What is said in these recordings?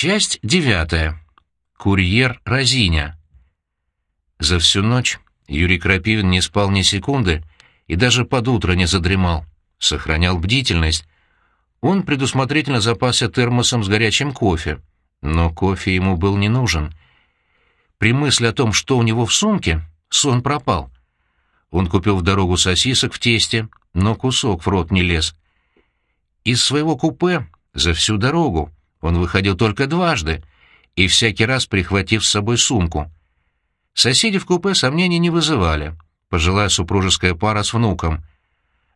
Часть девятая. Курьер Розиня. За всю ночь Юрий Крапивин не спал ни секунды и даже под утро не задремал, сохранял бдительность. Он предусмотрительно запасся термосом с горячим кофе, но кофе ему был не нужен. При мысли о том, что у него в сумке, сон пропал. Он купил в дорогу сосисок в тесте, но кусок в рот не лез. Из своего купе за всю дорогу он выходил только дважды, и всякий раз прихватив с собой сумку. Соседи в купе сомнений не вызывали, пожилая супружеская пара с внуком.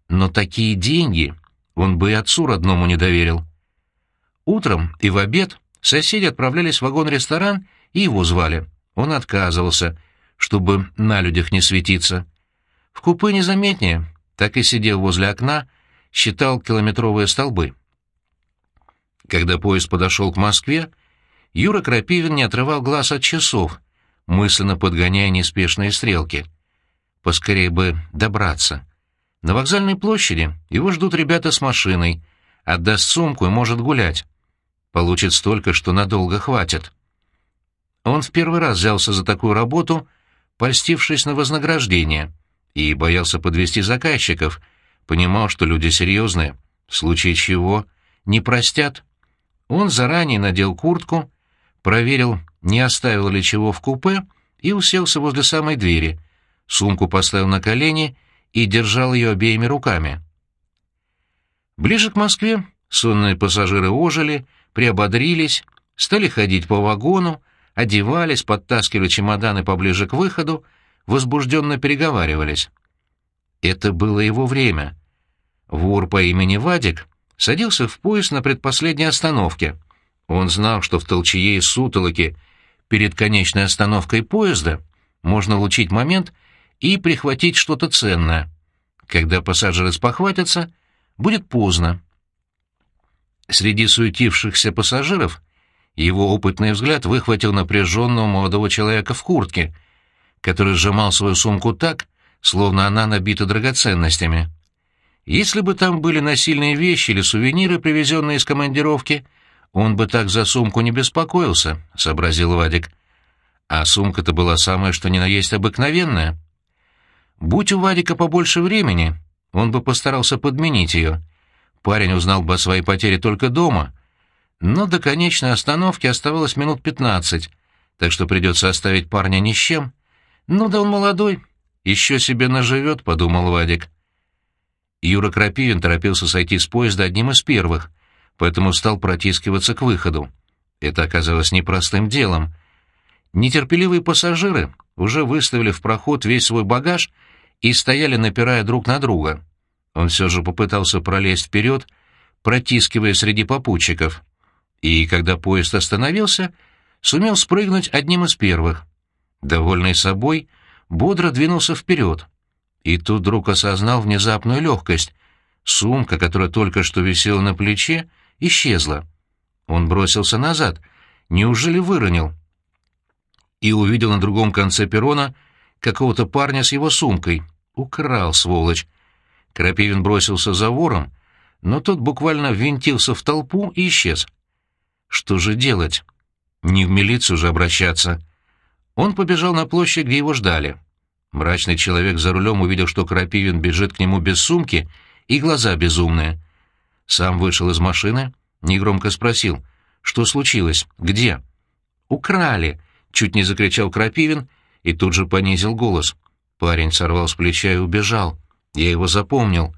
Но такие деньги он бы и отцу родному не доверил. Утром и в обед соседи отправлялись в вагон-ресторан и его звали. Он отказывался, чтобы на людях не светиться. В купе незаметнее, так и сидел возле окна, считал километровые столбы. Когда поезд подошел к Москве, Юра Крапивин не отрывал глаз от часов, мысленно подгоняя неспешные стрелки. Поскорее бы добраться. На вокзальной площади его ждут ребята с машиной, отдаст сумку и может гулять. Получит столько, что надолго хватит. Он в первый раз взялся за такую работу, польстившись на вознаграждение, и боялся подвести заказчиков, понимал, что люди серьезные, в случае чего не простят. Он заранее надел куртку, проверил, не оставил ли чего в купе, и уселся возле самой двери, сумку поставил на колени и держал ее обеими руками. Ближе к Москве сонные пассажиры ожили, приободрились, стали ходить по вагону, одевались, подтаскивали чемоданы поближе к выходу, возбужденно переговаривались. Это было его время. Вор по имени Вадик садился в поезд на предпоследней остановке. Он знал, что в толчее и сутолоке перед конечной остановкой поезда можно улучить момент и прихватить что-то ценное. Когда пассажиры спохватятся, будет поздно. Среди суетившихся пассажиров его опытный взгляд выхватил напряженного молодого человека в куртке, который сжимал свою сумку так, словно она набита драгоценностями. Если бы там были насильные вещи или сувениры, привезенные из командировки, он бы так за сумку не беспокоился, — сообразил Вадик. А сумка-то была самая что ни на есть обыкновенная. Будь у Вадика побольше времени, он бы постарался подменить ее. Парень узнал бы о своей потере только дома. Но до конечной остановки оставалось минут пятнадцать, так что придется оставить парня ни с чем. Ну да он молодой, еще себе наживет, — подумал Вадик. Юра Крапивин торопился сойти с поезда одним из первых, поэтому стал протискиваться к выходу. Это оказалось непростым делом. Нетерпеливые пассажиры уже выставили в проход весь свой багаж и стояли, напирая друг на друга. Он все же попытался пролезть вперед, протискивая среди попутчиков. И, когда поезд остановился, сумел спрыгнуть одним из первых. Довольный собой, бодро двинулся вперед. И тут вдруг осознал внезапную легкость. Сумка, которая только что висела на плече, исчезла. Он бросился назад. Неужели выронил? И увидел на другом конце перрона какого-то парня с его сумкой. Украл, сволочь. Крапивин бросился за вором, но тот буквально ввинтился в толпу и исчез. Что же делать? Не в милицию же обращаться. Он побежал на площадь, где его ждали. Мрачный человек за рулем увидел, что Крапивин бежит к нему без сумки, и глаза безумные. Сам вышел из машины, негромко спросил, что случилось, где? «Украли!» — чуть не закричал Крапивин и тут же понизил голос. Парень сорвал с плеча и убежал. Я его запомнил.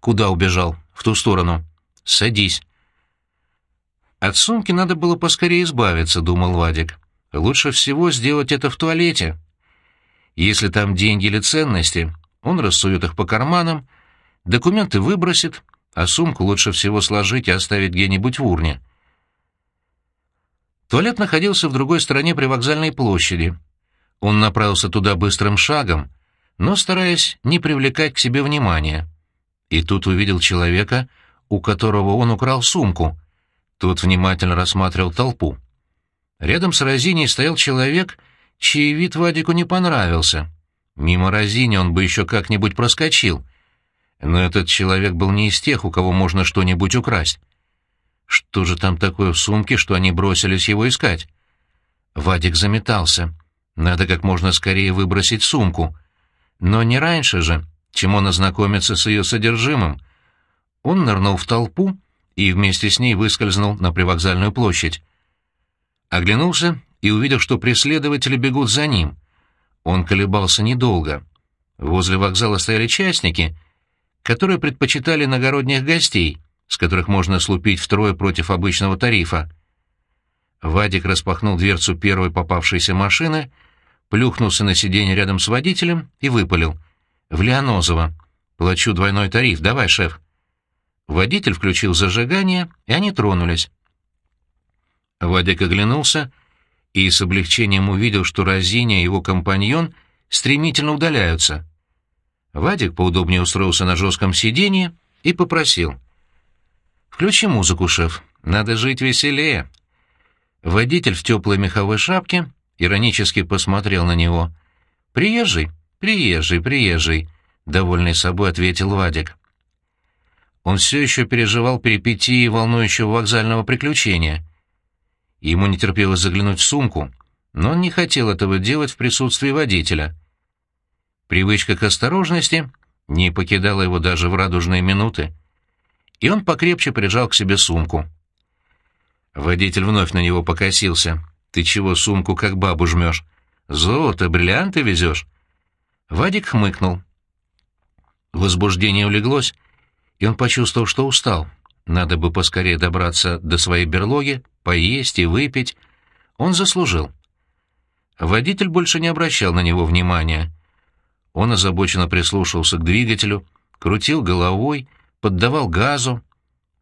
«Куда убежал?» «В ту сторону». «Садись». От сумки надо было поскорее избавиться, — думал Вадик. Лучше всего сделать это в туалете. Если там деньги или ценности, он рассует их по карманам, документы выбросит, а сумку лучше всего сложить и оставить где-нибудь в урне. Туалет находился в другой стороне при вокзальной площади. Он направился туда быстрым шагом, но стараясь не привлекать к себе внимания. И тут увидел человека, у которого он украл сумку. Тот внимательно рассматривал толпу. Рядом с Розиней стоял человек — чей вид Вадику не понравился. Мимо Розини он бы еще как-нибудь проскочил. Но этот человек был не из тех, у кого можно что-нибудь украсть. Что же там такое в сумке, что они бросились его искать? Вадик заметался. Надо как можно скорее выбросить сумку. Но не раньше же, чем он ознакомится с ее содержимым. Он нырнул в толпу и вместе с ней выскользнул на привокзальную площадь. Оглянулся и увидел, что преследователи бегут за ним. Он колебался недолго. Возле вокзала стояли частники, которые предпочитали иногородних гостей, с которых можно слупить втрое против обычного тарифа. Вадик распахнул дверцу первой попавшейся машины, плюхнулся на сиденье рядом с водителем и выпалил. «В Леонозово. Плачу двойной тариф. Давай, шеф». Водитель включил зажигание, и они тронулись. Вадик оглянулся и с облегчением увидел, что Розиня и его компаньон стремительно удаляются. Вадик поудобнее устроился на жестком сиденье и попросил. «Включи музыку, шеф. Надо жить веселее». Водитель в теплой меховой шапке иронически посмотрел на него. «Приезжий, приезжий, приезжий», — довольный собой ответил Вадик. Он все еще переживал перипетии волнующего вокзального приключения. Ему не терпелось заглянуть в сумку, но он не хотел этого делать в присутствии водителя. Привычка к осторожности не покидала его даже в радужные минуты, и он покрепче прижал к себе сумку. Водитель вновь на него покосился. «Ты чего сумку как бабу жмешь? Золото, бриллианты везешь?» Вадик хмыкнул. Возбуждение улеглось, и он почувствовал, что устал. Надо бы поскорее добраться до своей берлоги, поесть и выпить. Он заслужил. Водитель больше не обращал на него внимания. Он озабоченно прислушался к двигателю, крутил головой, поддавал газу,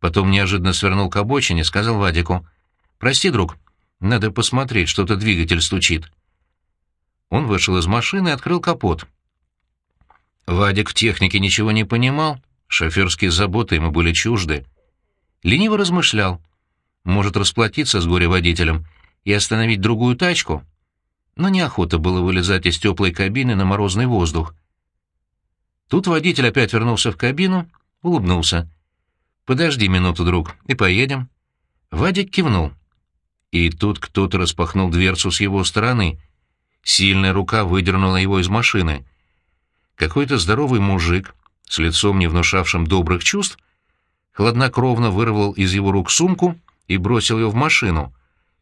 Потом неожиданно свернул к обочине, сказал Вадику. «Прости, друг, надо посмотреть, что-то двигатель стучит». Он вышел из машины и открыл капот. Вадик в технике ничего не понимал, шоферские заботы ему были чужды. Лениво размышлял. Может расплатиться с горе-водителем и остановить другую тачку? Но неохота было вылезать из теплой кабины на морозный воздух. Тут водитель опять вернулся в кабину, улыбнулся. «Подожди минуту, друг, и поедем». Вадик кивнул. И тут кто-то распахнул дверцу с его стороны. Сильная рука выдернула его из машины. Какой-то здоровый мужик, с лицом не внушавшим добрых чувств, хладнокровно вырвал из его рук сумку и бросил ее в машину.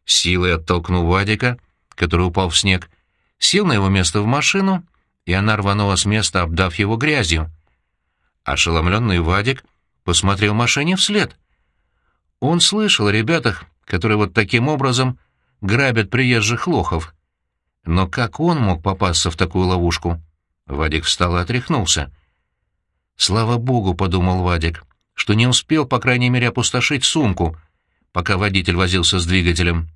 Силой оттолкнул Вадика, который упал в снег, сел на его место в машину, и она рванула с места, обдав его грязью. Ошеломленный Вадик посмотрел машине вслед. Он слышал о ребятах, которые вот таким образом грабят приезжих лохов. Но как он мог попасться в такую ловушку? Вадик встал и отряхнулся. «Слава богу», — подумал Вадик, — что не успел, по крайней мере, опустошить сумку, пока водитель возился с двигателем.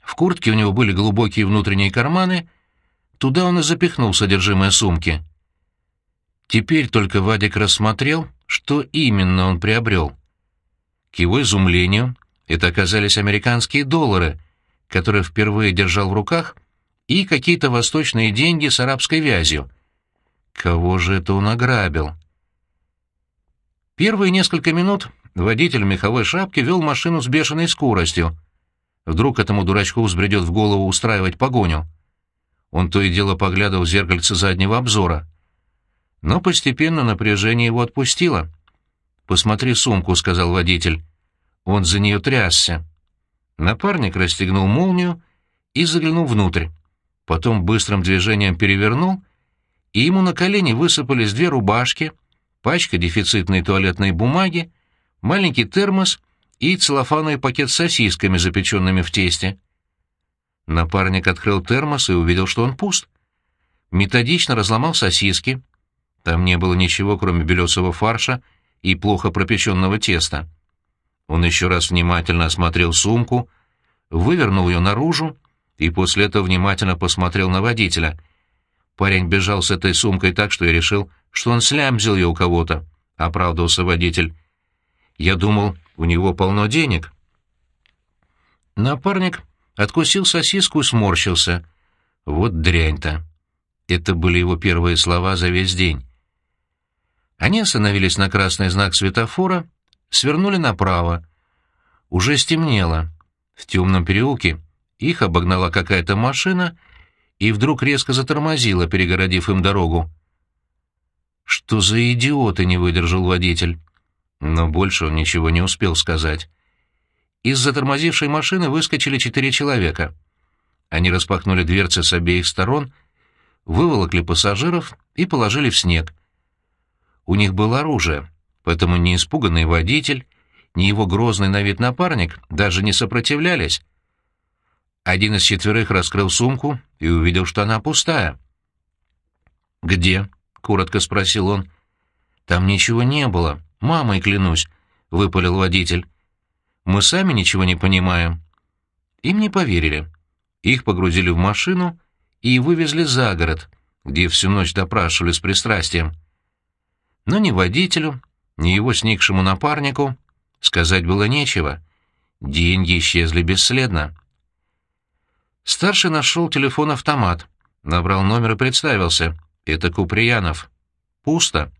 В куртке у него были глубокие внутренние карманы, туда он и запихнул содержимое сумки. Теперь только Вадик рассмотрел, что именно он приобрел. К его изумлению, это оказались американские доллары, которые впервые держал в руках, и какие-то восточные деньги с арабской вязью. Кого же это он ограбил? Первые несколько минут водитель меховой шапке вел машину с бешеной скоростью. Вдруг этому дурачку взбредет в голову устраивать погоню. Он то и дело поглядывал в зеркальце заднего обзора — но постепенно напряжение его отпустило. «Посмотри сумку», — сказал водитель. Он за нее трясся. Напарник расстегнул молнию и заглянул внутрь. Потом быстрым движением перевернул, и ему на колени высыпались две рубашки, пачка дефицитной туалетной бумаги, маленький термос и целлофановый пакет с сосисками, запеченными в тесте. Напарник открыл термос и увидел, что он пуст. Методично разломал сосиски, там не было ничего, кроме белесого фарша и плохо пропеченного теста. Он еще раз внимательно осмотрел сумку, вывернул ее наружу и после этого внимательно посмотрел на водителя. Парень бежал с этой сумкой так, что я решил, что он слямзил ее у кого-то, — оправдывался водитель. Я думал, у него полно денег. Напарник откусил сосиску и сморщился. Вот дрянь-то. Это были его первые слова за весь день. Они остановились на красный знак светофора, свернули направо. Уже стемнело. В темном переулке их обогнала какая-то машина и вдруг резко затормозила, перегородив им дорогу. «Что за идиоты?» — не выдержал водитель. Но больше он ничего не успел сказать. Из затормозившей машины выскочили четыре человека. Они распахнули дверцы с обеих сторон, выволокли пассажиров и положили в снег. У них было оружие, поэтому ни испуганный водитель, ни его грозный на вид напарник даже не сопротивлялись. Один из четверых раскрыл сумку и увидел, что она пустая. «Где?» — коротко спросил он. «Там ничего не было, мамой клянусь», — выпалил водитель. «Мы сами ничего не понимаем». Им не поверили. Их погрузили в машину и вывезли за город, где всю ночь допрашивали с пристрастием. Но ни водителю, ни его сникшему напарнику сказать было нечего. Деньги исчезли бесследно. Старший нашел телефон-автомат, набрал номер и представился. Это Куприянов. Пусто.